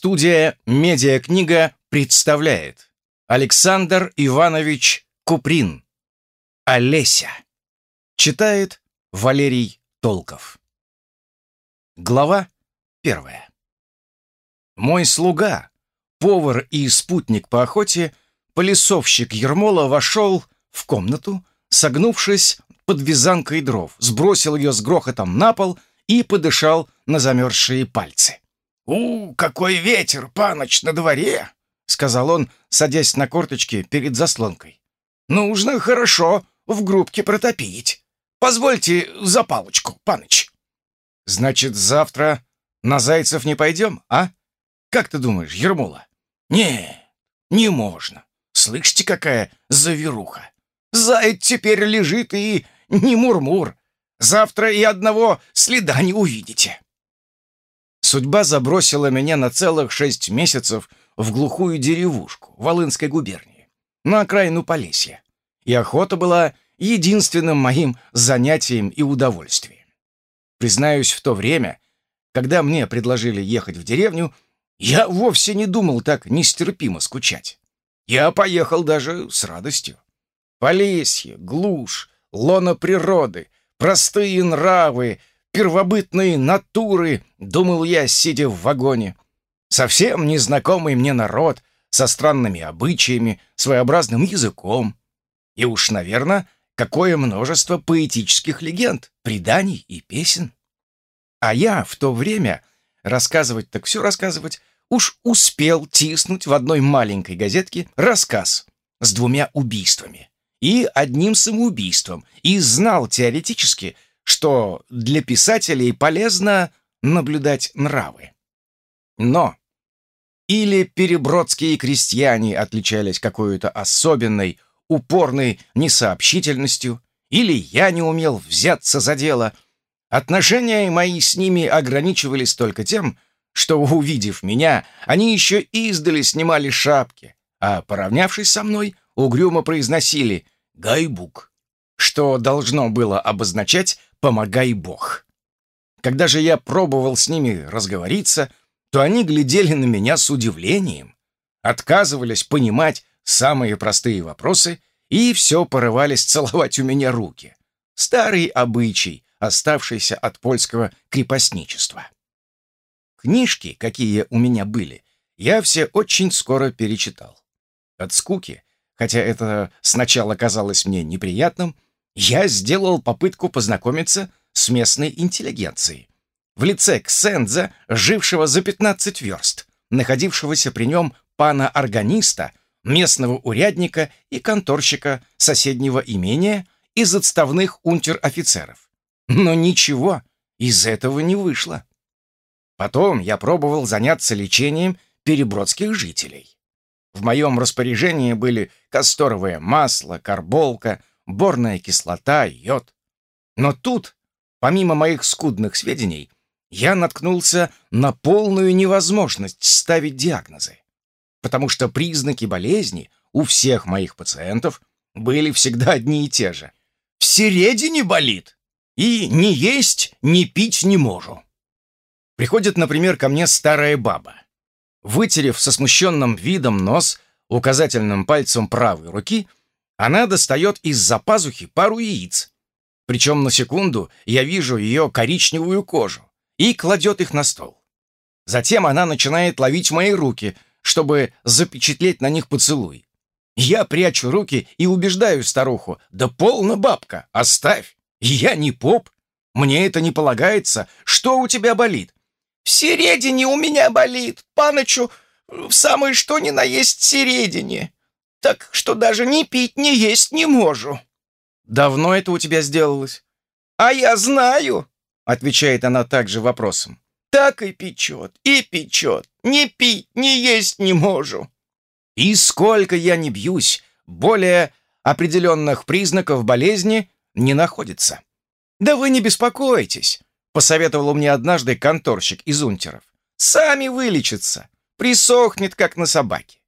Студия «Медиакнига» представляет Александр Иванович Куприн. Олеся Читает Валерий Толков. Глава первая. Мой слуга, повар и спутник по охоте, полисовщик Ермола вошел в комнату, согнувшись под вязанкой дров, сбросил ее с грохотом на пол и подышал на замерзшие пальцы. «У, какой ветер, паноч, на дворе!» — сказал он, садясь на корточки перед заслонкой. «Нужно хорошо в грубке протопить. Позвольте за палочку, паноч». «Значит, завтра на Зайцев не пойдем, а? Как ты думаешь, Ермола?» «Не, не можно. Слышите, какая заверуха? Заяц теперь лежит и не мурмур. Завтра и одного следа не увидите». Судьба забросила меня на целых шесть месяцев в глухую деревушку Волынской губернии, на окраину Полесья. И охота была единственным моим занятием и удовольствием. Признаюсь, в то время, когда мне предложили ехать в деревню, я вовсе не думал так нестерпимо скучать. Я поехал даже с радостью. Полесье, глушь, лона природы, простые нравы, первобытные натуры, думал я, сидя в вагоне. Совсем незнакомый мне народ, со странными обычаями, своеобразным языком. И уж, наверное, какое множество поэтических легенд, преданий и песен. А я в то время, рассказывать так все рассказывать, уж успел тиснуть в одной маленькой газетке рассказ с двумя убийствами и одним самоубийством, и знал теоретически, что для писателей полезно наблюдать нравы. Но или перебродские крестьяне отличались какой-то особенной, упорной несообщительностью, или я не умел взяться за дело. Отношения мои с ними ограничивались только тем, что, увидев меня, они еще издали снимали шапки, а, поравнявшись со мной, угрюмо произносили «Гайбук», что должно было обозначать помогай Бог. Когда же я пробовал с ними разговориться, то они глядели на меня с удивлением, отказывались понимать самые простые вопросы и все порывались целовать у меня руки. Старый обычай, оставшийся от польского крепостничества. Книжки, какие у меня были, я все очень скоро перечитал. От скуки, хотя это сначала казалось мне неприятным, я сделал попытку познакомиться с местной интеллигенцией. В лице Ксенза, жившего за 15 верст, находившегося при нем пана-органиста, местного урядника и конторщика соседнего имения из отставных унтер-офицеров. Но ничего из этого не вышло. Потом я пробовал заняться лечением перебродских жителей. В моем распоряжении были касторовое масло, карболка, борная кислота, йод. Но тут, помимо моих скудных сведений, я наткнулся на полную невозможность ставить диагнозы, потому что признаки болезни у всех моих пациентов были всегда одни и те же. В середине болит, и ни есть, ни пить не можу. Приходит, например, ко мне старая баба. Вытерев со смущенным видом нос указательным пальцем правой руки — она достает из-за пазухи пару яиц. Причем на секунду я вижу ее коричневую кожу и кладет их на стол. Затем она начинает ловить мои руки, чтобы запечатлеть на них поцелуй. Я прячу руки и убеждаю старуху, да полна бабка, оставь, я не поп, мне это не полагается, что у тебя болит? В середине у меня болит, паночу, в самое что ни на есть середине так что даже ни пить, ни есть не можу». «Давно это у тебя сделалось?» «А я знаю», — отвечает она также вопросом. «Так и печет, и печет, ни пить, ни есть не можу». И сколько я не бьюсь, более определенных признаков болезни не находится. «Да вы не беспокойтесь», — посоветовал мне однажды конторщик из унтеров. «Сами вылечится, присохнет, как на собаке.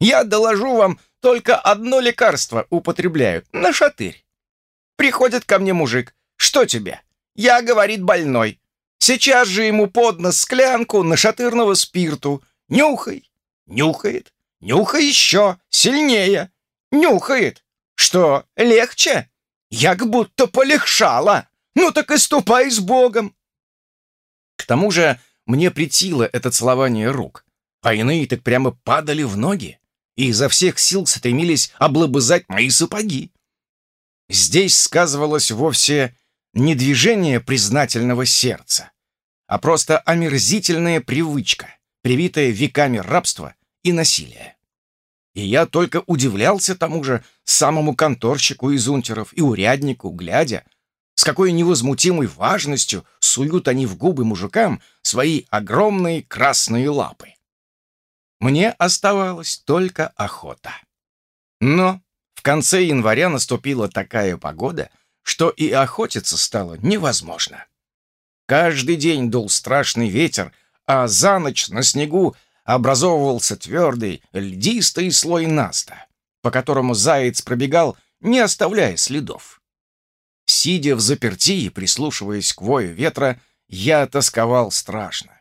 Я доложу вам только одно лекарство употребляют, на шатырь. Приходит ко мне мужик. Что тебе? Я, говорит, больной. Сейчас же ему под нос склянку нашатырного спирту. Нюхай, нюхает, нюхай еще сильнее, нюхает. Что, легче? Як будто полегшало. Ну так и ступай с Богом. К тому же мне притило это целование рук, а иные так прямо падали в ноги и изо всех сил стремились облобызать мои сапоги. Здесь сказывалось вовсе не движение признательного сердца, а просто омерзительная привычка, привитая веками рабства и насилия. И я только удивлялся тому же самому конторщику из унтеров и уряднику, глядя, с какой невозмутимой важностью суют они в губы мужикам свои огромные красные лапы. Мне оставалась только охота. Но в конце января наступила такая погода, что и охотиться стало невозможно. Каждый день дул страшный ветер, а за ночь на снегу образовывался твердый, льдистый слой наста, по которому заяц пробегал, не оставляя следов. Сидя в заперти и прислушиваясь к вою ветра, я тосковал страшно.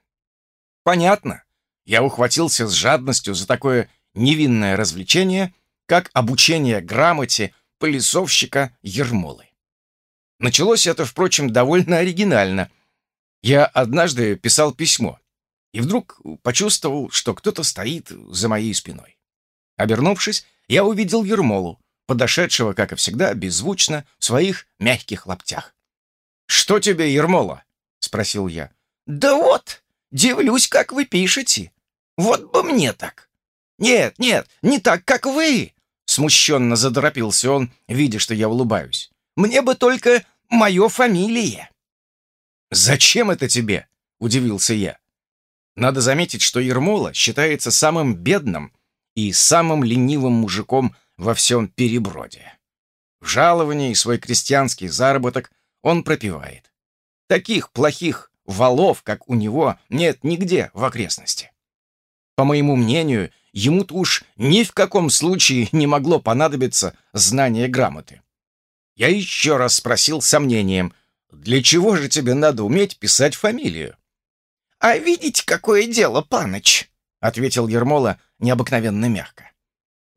Понятно, я ухватился с жадностью за такое невинное развлечение, как обучение грамоте пылесовщика Ермолы. Началось это, впрочем, довольно оригинально. Я однажды писал письмо, и вдруг почувствовал, что кто-то стоит за моей спиной. Обернувшись, я увидел Ермолу, подошедшего, как и всегда, беззвучно в своих мягких лаптях. «Что тебе, Ермола?» — спросил я. «Да вот, дивлюсь, как вы пишете. Вот бы мне так!» «Нет, нет, не так, как вы!» Смущенно заторопился он, видя, что я улыбаюсь. «Мне бы только мое фамилия!» «Зачем это тебе?» — удивился я. Надо заметить, что Ермола считается самым бедным и самым ленивым мужиком во всем переброде. В жаловании свой крестьянский заработок он пропивает. Таких плохих валов, как у него, нет нигде в окрестности. По моему мнению, ему-то уж ни в каком случае не могло понадобиться знание грамоты. Я еще раз спросил с сомнением, для чего же тебе надо уметь писать фамилию? «А видите, какое дело, паныч?» — ответил Ермола необыкновенно мягко.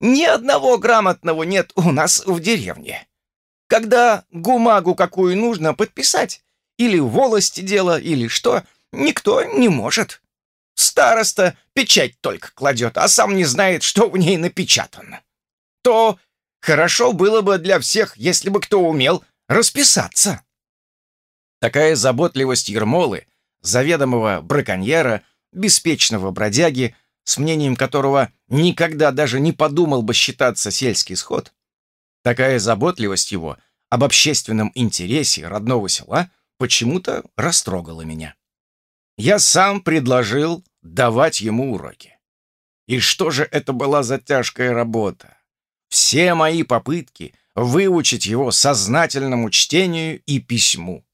«Ни одного грамотного нет у нас в деревне. Когда гумагу какую нужно подписать, или волости дело, или что, никто не может. Староста печать только кладет, а сам не знает, что в ней напечатано. То хорошо было бы для всех, если бы кто умел расписаться». Такая заботливость Ермолы, заведомого браконьера, беспечного бродяги, с мнением которого никогда даже не подумал бы считаться сельский сход, такая заботливость его об общественном интересе родного села почему-то растрогала меня. Я сам предложил давать ему уроки. И что же это была за тяжкая работа? Все мои попытки выучить его сознательному чтению и письму.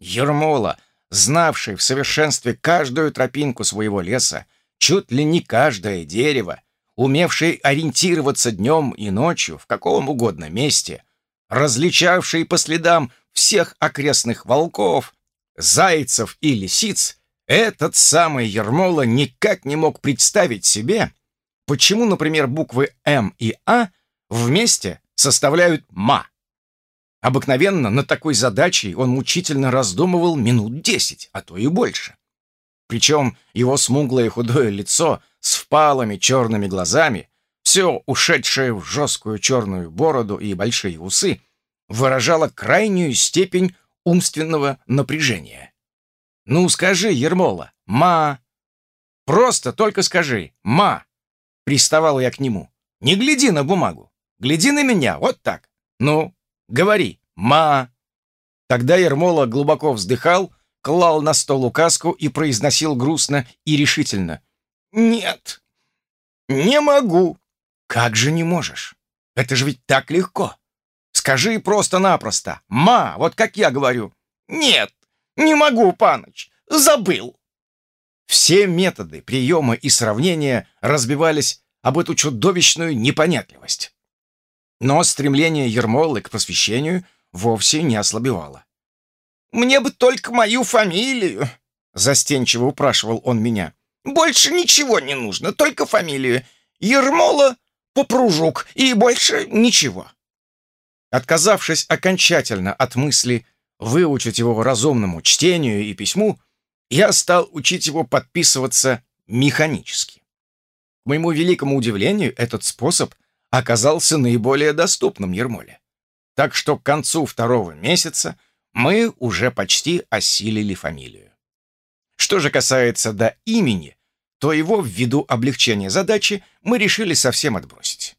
Ермола, знавший в совершенстве каждую тропинку своего леса, чуть ли не каждое дерево, умевший ориентироваться днем и ночью в каком угодно месте, различавший по следам всех окрестных волков, зайцев и лисиц, этот самый Ермола никак не мог представить себе, почему, например, буквы «М» и «А» вместе составляют «ма». Обыкновенно над такой задачей он мучительно раздумывал минут десять, а то и больше. Причем его смуглое худое лицо с впалыми черными глазами, все ушедшее в жесткую черную бороду и большие усы, выражало крайнюю степень умственного напряжения. «Ну, скажи, Ермола, ма!» «Просто только скажи, ма!» Приставал я к нему. «Не гляди на бумагу, гляди на меня, вот так. Ну, Говори, ма!» Тогда Ермола глубоко вздыхал, клал на стол указку и произносил грустно и решительно. «Нет, не могу». «Как же не можешь? Это же ведь так легко. Скажи просто-напросто. Ма, вот как я говорю». «Нет, не могу, паныч, забыл». Все методы приема и сравнения разбивались об эту чудовищную непонятливость. Но стремление Ермолы к просвещению вовсе не ослабевало. «Мне бы только мою фамилию!» — застенчиво упрашивал он меня. Больше ничего не нужно, только фамилию. Ермола Попружук, и больше ничего». Отказавшись окончательно от мысли выучить его разумному чтению и письму, я стал учить его подписываться механически. К моему великому удивлению, этот способ оказался наиболее доступным Ермоле. Так что к концу второго месяца мы уже почти осилили фамилию. Что же касается до имени, то его ввиду облегчения задачи мы решили совсем отбросить.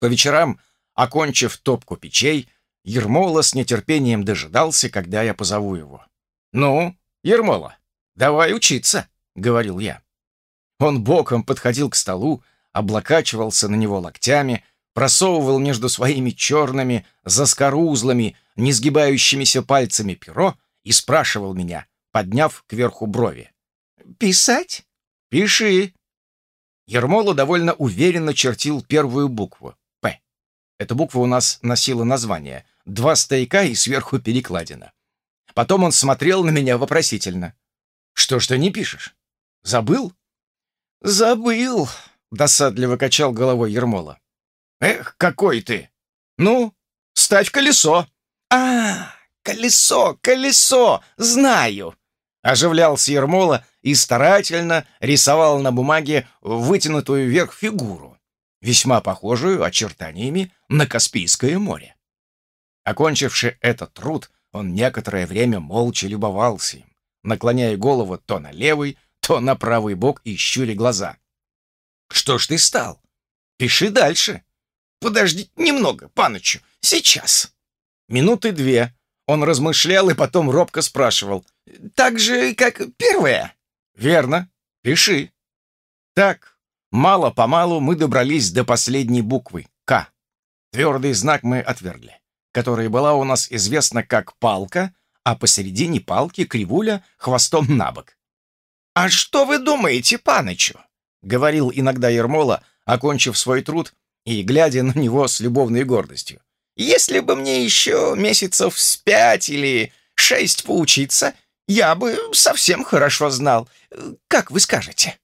По вечерам, окончив топку печей, Ермола с нетерпением дожидался, когда я позову его. «Ну, Ермола, давай учиться», — говорил я. Он боком подходил к столу, облокачивался на него локтями, просовывал между своими черными, заскорузлыми, несгибающимися пальцами перо и спрашивал меня, подняв кверху брови. «Писать?» «Пиши». Ермола довольно уверенно чертил первую букву — «П». Эта буква у нас носила название — два стояка и сверху перекладина. Потом он смотрел на меня вопросительно. «Что ж ты не пишешь? Забыл?» «Забыл», — досадливо качал головой Ермола. «Эх, какой ты! Ну, ставь колесо!» «А, колесо, колесо! Знаю!» Оживлялся Ермола и старательно рисовал на бумаге вытянутую вверх фигуру, весьма похожую очертаниями на Каспийское море. Окончивши этот труд, он некоторое время молча любовался им, наклоняя голову то на левый, то на правый бок и щуря глаза. «Что ж ты стал? Пиши дальше. Подожди немного, паночу, сейчас». Минуты две он размышлял и потом робко спрашивал. «Так же, как первое?» «Верно. Пиши». Так, мало-помалу мы добрались до последней буквы «К». Твердый знак мы отвергли которая была у нас известна как палка, а посередине палки кривуля хвостом на бок. «А что вы думаете, панычу?» — говорил иногда Ермола, окончив свой труд и глядя на него с любовной гордостью. «Если бы мне еще месяцев с пять или шесть поучиться, я бы совсем хорошо знал. Как вы скажете?»